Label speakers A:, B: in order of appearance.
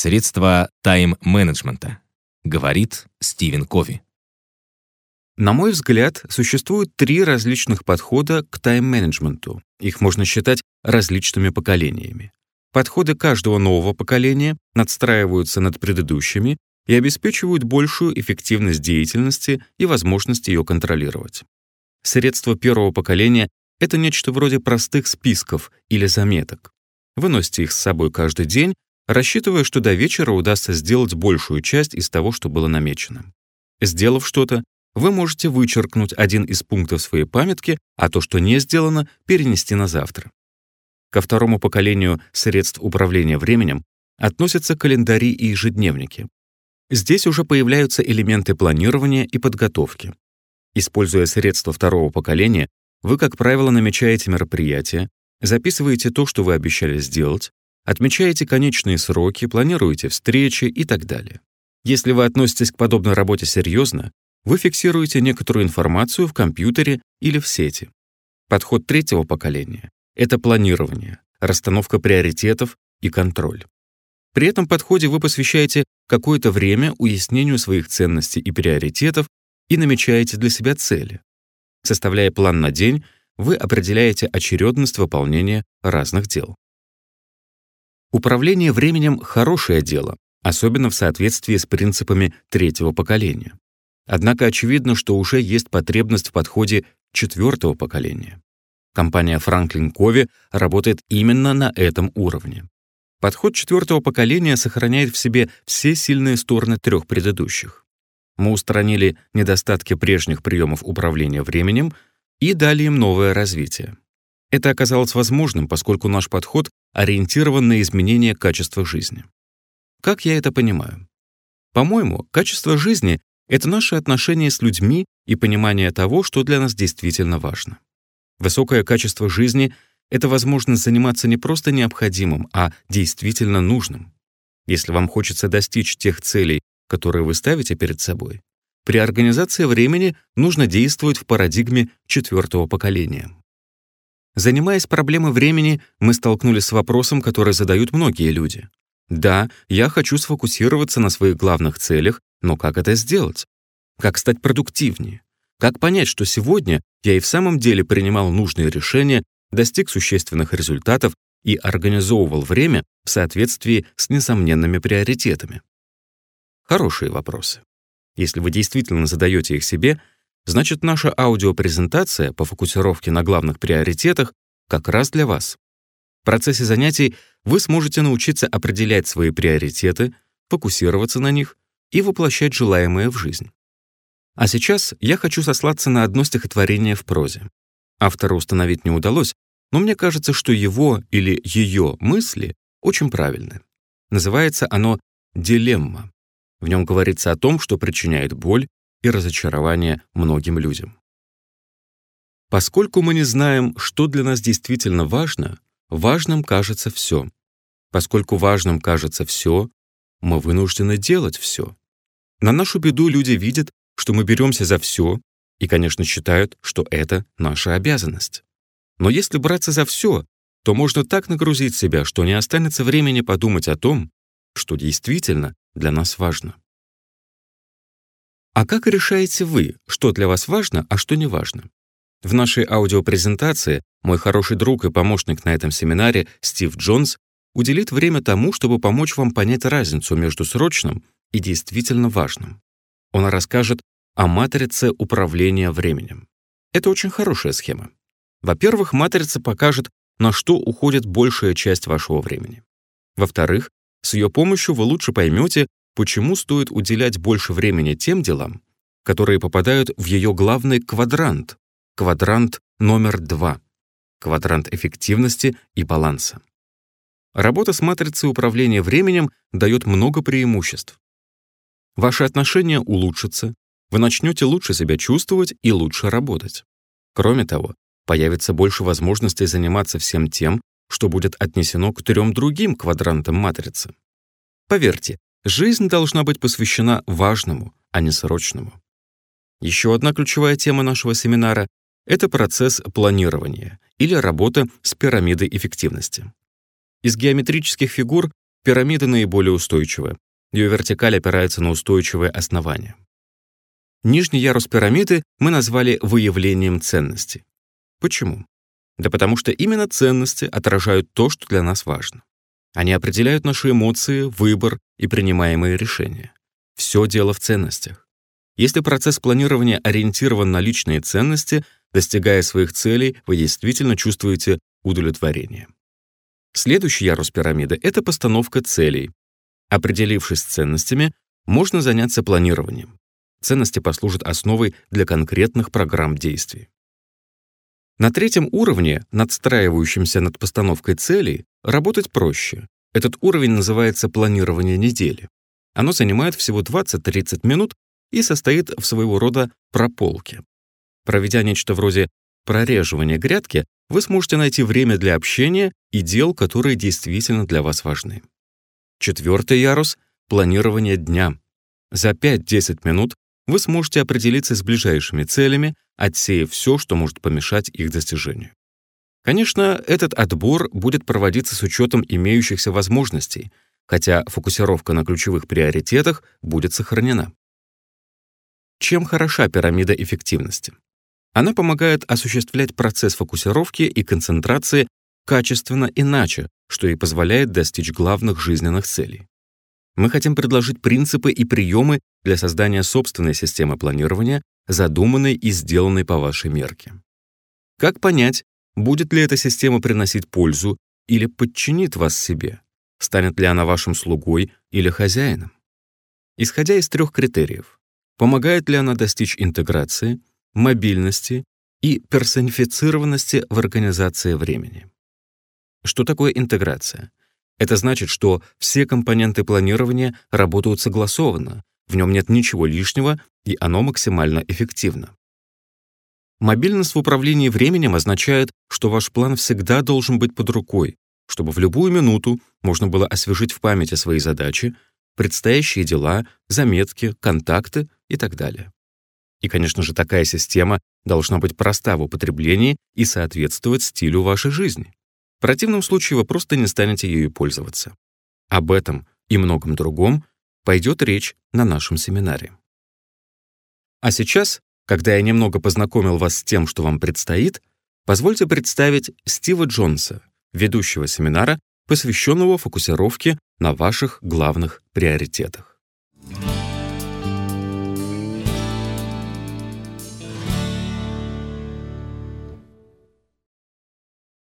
A: Средства тайм-менеджмента. Говорит Стивен Кови.
B: На мой взгляд, существует три различных подхода к тайм-менеджменту. Их можно считать различными поколениями. Подходы каждого нового поколения надстраиваются над предыдущими и обеспечивают большую эффективность деятельности и возможность ее контролировать. Средства первого поколения — это нечто вроде простых списков или заметок. Вы носите их с собой каждый день, рассчитывая, что до вечера удастся сделать большую часть из того, что было намечено. Сделав что-то, вы можете вычеркнуть один из пунктов своей памятки, а то, что не сделано, перенести на завтра. Ко второму поколению средств управления временем относятся календари и ежедневники. Здесь уже появляются элементы планирования и подготовки. Используя средства второго поколения, вы, как правило, намечаете мероприятия, записываете то, что вы обещали сделать, отмечаете конечные сроки, планируете встречи и так далее. Если вы относитесь к подобной работе серьезно, вы фиксируете некоторую информацию в компьютере или в сети. Подход третьего поколения — это планирование, расстановка приоритетов и контроль. При этом подходе вы посвящаете какое-то время уяснению своих ценностей и приоритетов и намечаете для себя цели. Составляя план на день, вы определяете очередность выполнения разных дел. Управление временем — хорошее дело, особенно в соответствии с принципами третьего поколения. Однако очевидно, что уже есть потребность в подходе четвертого поколения. Компания Franklin Covey работает именно на этом уровне. Подход четвертого поколения сохраняет в себе все сильные стороны трех предыдущих. Мы устранили недостатки прежних приемов управления временем и дали им новое развитие. Это оказалось возможным, поскольку наш подход ориентирован на изменение качества жизни. Как я это понимаю? По-моему, качество жизни — это наше отношение с людьми и понимание того, что для нас действительно важно. Высокое качество жизни — это возможность заниматься не просто необходимым, а действительно нужным. Если вам хочется достичь тех целей, которые вы ставите перед собой, при организации времени нужно действовать в парадигме четвертого поколения. Занимаясь проблемой времени, мы столкнулись с вопросом, который задают многие люди. Да, я хочу сфокусироваться на своих главных целях, но как это сделать? Как стать продуктивнее? Как понять, что сегодня я и в самом деле принимал нужные решения, достиг существенных результатов и организовывал время в соответствии с несомненными приоритетами? Хорошие вопросы. Если вы действительно задаете их себе — значит, наша аудиопрезентация по фокусировке на главных приоритетах как раз для вас. В процессе занятий вы сможете научиться определять свои приоритеты, фокусироваться на них и воплощать желаемое в жизнь. А сейчас я хочу сослаться на одно стихотворение в прозе. Автора установить не удалось, но мне кажется, что его или ее мысли очень правильны. Называется оно «Дилемма». В нем говорится о том, что причиняет боль и разочарование многим людям. Поскольку мы не знаем, что для нас действительно важно, важным кажется все. Поскольку важным кажется все, мы вынуждены делать все. На нашу беду люди видят, что мы беремся за все и, конечно, считают, что это наша обязанность. Но если браться за все, то можно так нагрузить себя, что не останется времени подумать о том, что действительно для нас важно. А как решаете вы, что для вас важно, а что не важно? В нашей аудиопрезентации мой хороший друг и помощник на этом семинаре Стив Джонс уделит время тому, чтобы помочь вам понять разницу между срочным и действительно важным. Он расскажет о матрице управления временем. Это очень хорошая схема. Во-первых, матрица покажет, на что уходит большая часть вашего времени. Во-вторых, с ее помощью вы лучше поймете, почему стоит уделять больше времени тем делам, которые попадают в ее главный квадрант, квадрант номер два, квадрант эффективности и баланса. Работа с матрицей управления временем дает много преимуществ. Ваши отношения улучшатся, вы начнете лучше себя чувствовать и лучше работать. Кроме того, появится больше возможностей заниматься всем тем, что будет отнесено к трем другим квадрантам матрицы. Поверьте, Жизнь должна быть посвящена важному, а не срочному. Еще одна ключевая тема нашего семинара — это процесс планирования или работа с пирамидой эффективности. Из геометрических фигур пирамида наиболее устойчивая. Ее вертикаль опирается на устойчивое основание. Нижний ярус пирамиды мы назвали выявлением ценности. Почему? Да потому что именно ценности отражают то, что для нас важно. Они определяют наши эмоции, выбор и принимаемые решения. Все дело в ценностях. Если процесс планирования ориентирован на личные ценности, достигая своих целей, вы действительно чувствуете удовлетворение. Следующий ярус пирамиды — это постановка целей. Определившись с ценностями, можно заняться планированием. Ценности послужат основой для конкретных программ действий. На третьем уровне, надстраивающемся над постановкой целей, работать проще. Этот уровень называется планирование недели. Оно занимает всего 20-30 минут и состоит в своего рода прополке. Проведя нечто вроде прореживания грядки, вы сможете найти время для общения и дел, которые действительно для вас важны. Четвертый ярус — планирование дня. За 5-10 минут вы сможете определиться с ближайшими целями, отсеяв все, что может помешать их достижению. Конечно, этот отбор будет проводиться с учетом имеющихся возможностей, хотя фокусировка на ключевых приоритетах будет сохранена. Чем хороша пирамида эффективности? Она помогает осуществлять процесс фокусировки и концентрации качественно иначе, что и позволяет достичь главных жизненных целей. Мы хотим предложить принципы и приемы для создания собственной системы планирования, задуманной и сделанной по вашей мерке. Как понять, будет ли эта система приносить пользу или подчинит вас себе? Станет ли она вашим слугой или хозяином? Исходя из трех критериев. Помогает ли она достичь интеграции, мобильности и персонифицированности в организации времени? Что такое интеграция? Это значит, что все компоненты планирования работают согласованно, в нем нет ничего лишнего, и оно максимально эффективно. Мобильность в управлении временем означает, что ваш план всегда должен быть под рукой, чтобы в любую минуту можно было освежить в памяти свои задачи, предстоящие дела, заметки, контакты и так далее. И, конечно же, такая система должна быть проста в употреблении и соответствовать стилю вашей жизни. В противном случае вы просто не станете ею пользоваться. Об этом и многом другом пойдет речь на нашем семинаре. А сейчас, когда я немного познакомил вас с тем, что вам предстоит, позвольте представить Стива Джонса, ведущего семинара, посвященного фокусировке на ваших главных приоритетах.